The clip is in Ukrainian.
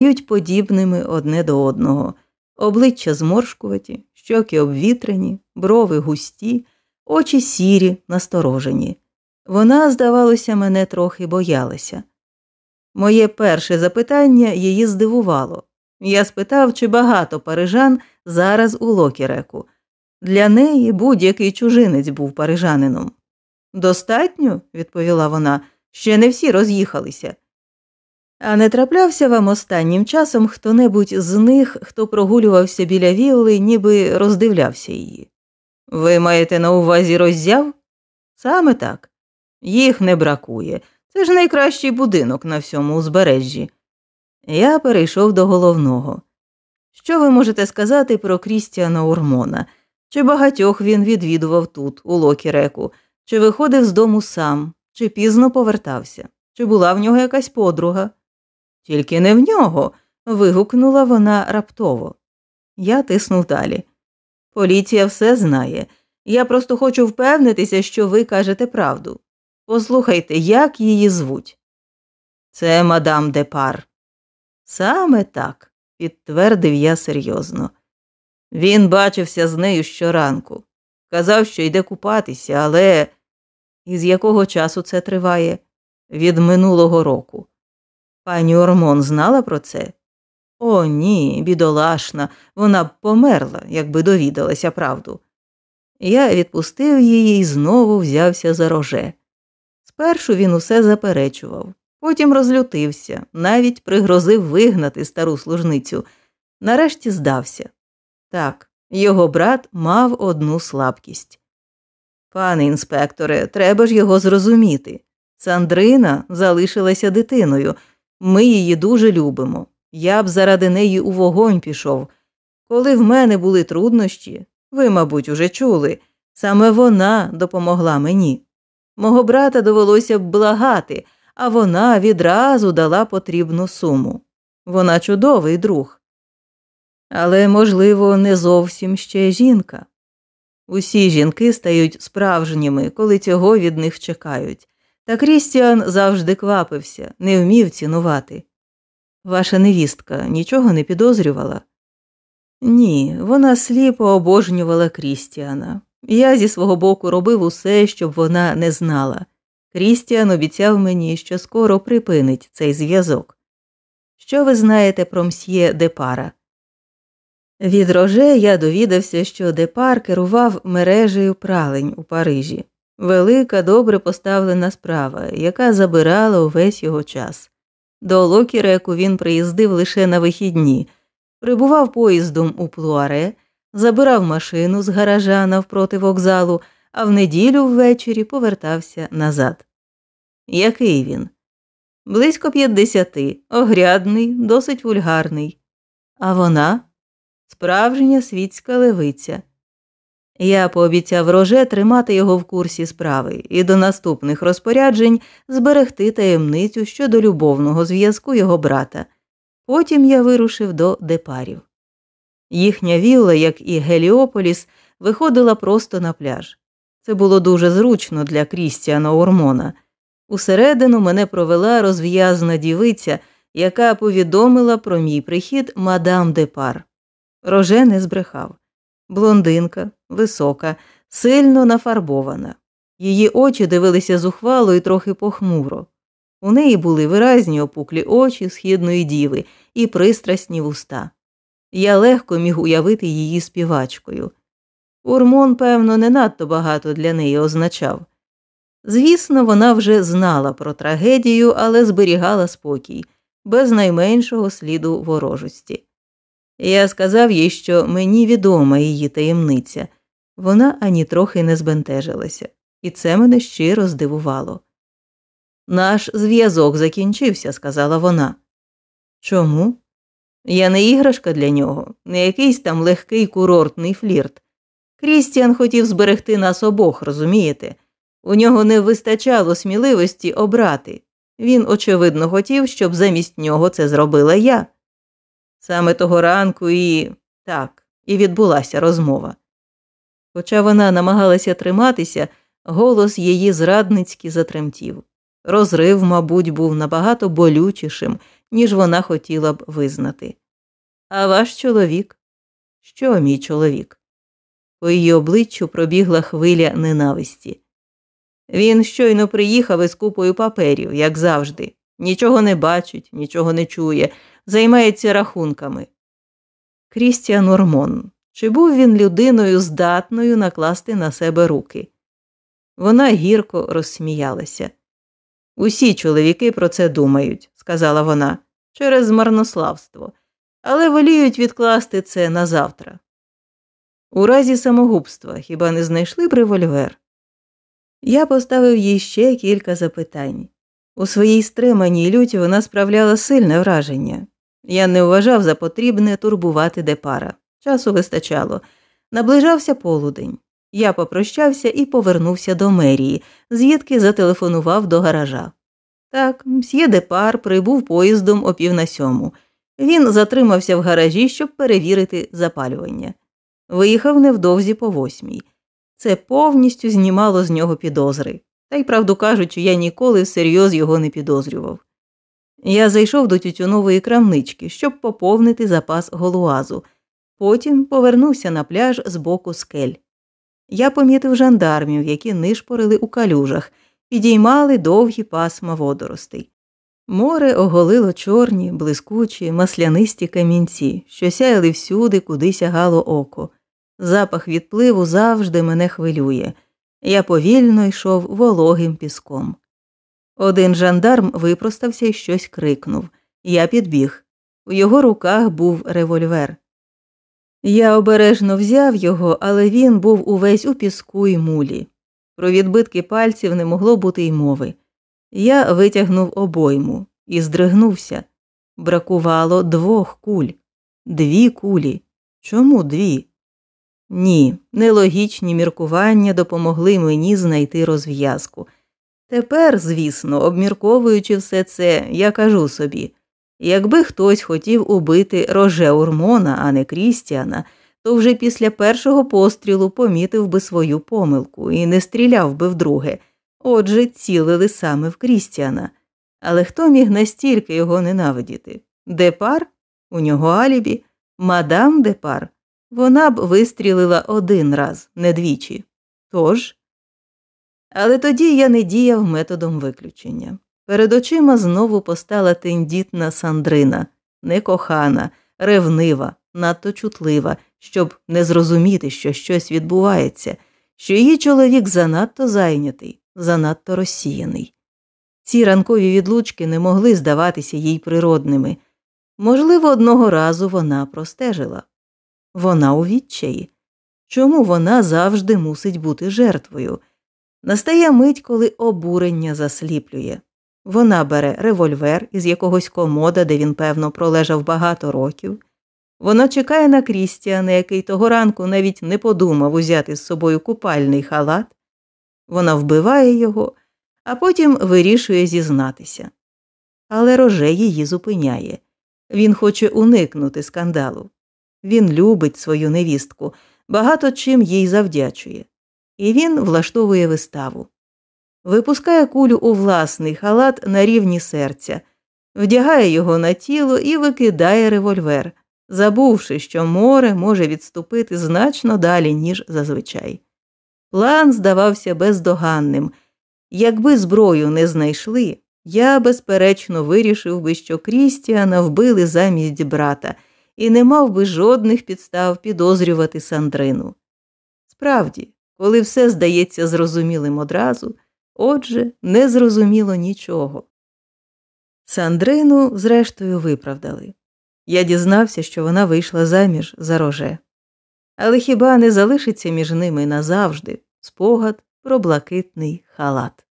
стають подібними одне до одного, обличчя зморшкуваті, щоки обвітрені, брови густі, очі сірі, насторожені. Вона, здавалося, мене трохи боялася. Моє перше запитання її здивувало. Я спитав, чи багато парижан зараз у Локіреку. Для неї будь-який чужинець був парижанином. Достатньо, відповіла вона, ще не всі роз'їхалися. А не траплявся вам останнім часом хто небудь з них, хто прогулювався біля вілли, ніби роздивлявся її. Ви маєте на увазі роззяв? Саме так. Їх не бракує. Це ж найкращий будинок на всьому узбережжі. Я перейшов до головного. Що ви можете сказати про Крістіана Ормона? Чи багатьох він відвідував тут, у Локіреку, чи виходив з дому сам, чи пізно повертався, чи була в нього якась подруга? Тільки не в нього. вигукнула вона раптово. Я тиснув далі. Поліція все знає. Я просто хочу впевнитися, що ви кажете правду. Послухайте, як її звуть. Це мадам Депар. Саме так, підтвердив я серйозно. Він бачився з нею щоранку. Казав, що йде купатися, але із якого часу це триває? Від минулого року. Пані Ормон знала про це? О, ні, бідолашна, вона б померла, якби довідалася правду. Я відпустив її і знову взявся за роже. Спершу він усе заперечував, потім розлютився, навіть пригрозив вигнати стару служницю. Нарешті здався. Так, його брат мав одну слабкість. Пане інспекторе, треба ж його зрозуміти. Сандрина залишилася дитиною, ми її дуже любимо. Я б заради неї у вогонь пішов. Коли в мене були труднощі, ви, мабуть, уже чули, саме вона допомогла мені. Мого брата довелося б благати, а вона відразу дала потрібну суму. Вона чудовий друг. Але, можливо, не зовсім ще жінка. Усі жінки стають справжніми, коли цього від них чекають, та Крістіан завжди квапився, не вмів цінувати. Ваша невістка нічого не підозрювала? Ні, вона сліпо обожнювала Крістіана. Я зі свого боку робив усе, щоб вона не знала. Крістіан обіцяв мені, що скоро припинить цей зв'язок. Що ви знаєте про мсьє Депара? Від роже я довідався, що Депар керував мережею пралень у Парижі, велика, добре поставлена справа, яка забирала увесь його час. До Локіреку він приїздив лише на вихідні, прибував поїздом у Плуаре, забирав машину з гаража навпроти вокзалу, а в неділю ввечері повертався назад. Який він? Близько п'ятдесяти, огрядний, досить вульгарний. А вона справжня світська левиця. Я пообіцяв роже тримати його в курсі справи і до наступних розпоряджень зберегти таємницю щодо любовного зв'язку його брата. Потім я вирушив до депарів. Їхня вілла, як і Геліополіс, виходила просто на пляж. Це було дуже зручно для Крістіана Ормона. Усередину мене провела розв'язна дівиця, яка повідомила про мій прихід мадам Депар. Роже не збрехав. Блондинка, висока, сильно нафарбована. Її очі дивилися зухвало і трохи похмуро. У неї були виразні опуклі очі східної діви і пристрасні вуста. Я легко міг уявити її співачкою. Урмон, певно, не надто багато для неї означав. Звісно, вона вже знала про трагедію, але зберігала спокій, без найменшого сліду ворожості. Я сказав їй, що мені відома її таємниця, вона ані трохи не збентежилася, і це мене щиро здивувало. Наш зв'язок закінчився, сказала вона. Чому? Я не іграшка для нього, не якийсь там легкий курортний флірт. Крістіан хотів зберегти нас обох, розумієте? У нього не вистачало сміливості обрати. Він, очевидно, хотів, щоб замість нього це зробила я. Саме того ранку і так, і відбулася розмова. Хоча вона намагалася триматися, голос її зрадницьки затремтів. Розрив, мабуть, був набагато болючішим, ніж вона хотіла б визнати. А ваш чоловік? Що, мій чоловік? По її обличчю пробігла хвиля ненависті. Він щойно приїхав із купою паперів, як завжди, нічого не бачить, нічого не чує, займається рахунками. Крістіан Ормон. Чи був він людиною здатною накласти на себе руки? Вона гірко розсміялася. Усі чоловіки про це думають, сказала вона, через марнославство, але воліють відкласти це на завтра. У разі самогубства хіба не знайшли б револьвер? Я поставив їй ще кілька запитань. У своїй стриманій люті вона справляла сильне враження. Я не вважав за потрібне турбувати депара. Часу вистачало. Наближався полудень. Я попрощався і повернувся до мерії, звідки зателефонував до гаража. Так, мсьє Депар прибув поїздом о пів на сьому. Він затримався в гаражі, щоб перевірити запалювання. Виїхав невдовзі по восьмій. Це повністю знімало з нього підозри. Та й, правду кажучи, я ніколи всерйоз його не підозрював. Я зайшов до тютюнової крамнички, щоб поповнити запас голуазу. Потім повернувся на пляж з боку скель. Я помітив жандармів, які нишпорили у калюжах, підіймали довгі пасма водоростей. Море оголило чорні, блискучі, маслянисті камінці, що сяяли всюди, куди сягало око. Запах відпливу завжди мене хвилює. Я повільно йшов вологим піском. Один жандарм випростався і щось крикнув. Я підбіг. У його руках був револьвер. Я обережно взяв його, але він був увесь у піску і мулі. Про відбитки пальців не могло бути й мови. Я витягнув обойму і здригнувся. Бракувало двох куль, дві кулі. Чому дві? Ні, нелогічні міркування допомогли мені знайти розв'язку. Тепер, звісно, обмірковуючи все це, я кажу собі якби хтось хотів убити роже Урмона, а не Крістіана, то вже після першого пострілу помітив би свою помилку і не стріляв би вдруге. Отже, цілили саме в Крістіана. Але хто міг настільки його ненавидіти? Депар? У нього алібі, мадам Депар. Вона б вистрілила один раз, не двічі. Тож. Але тоді я не діяв методом виключення. Перед очима знову постала тендітна Сандрина, некохана, ревнива, надто чутлива, щоб не зрозуміти, що щось відбувається, що її чоловік занадто зайнятий, занадто розсіяний. Ці ранкові відлучки не могли здаватися їй природними. Можливо, одного разу вона простежила. Вона у відчаї. Чому вона завжди мусить бути жертвою? Настає мить, коли обурення засліплює. Вона бере револьвер із якогось комода, де він, певно, пролежав багато років. Вона чекає на Крістіана, який того ранку навіть не подумав узяти з собою купальний халат. Вона вбиває його, а потім вирішує зізнатися. Але роже її зупиняє. Він хоче уникнути скандалу. Він любить свою невістку, багато чим їй завдячує, і він влаштовує виставу. Випускає кулю у власний халат на рівні серця, вдягає його на тіло і викидає револьвер, забувши, що море може відступити значно далі, ніж зазвичай. План здавався бездоганним. Якби зброю не знайшли, я, безперечно, вирішив би, що Крістіана вбили замість брата і не мав би жодних підстав підозрювати Сандрину. Справді, коли все здається зрозумілим одразу, отже, не зрозуміло нічого. Сандрину, зрештою, виправдали. Я дізнався, що вона вийшла заміж за роже. Але хіба не залишиться між ними назавжди спогад про блакитний халат?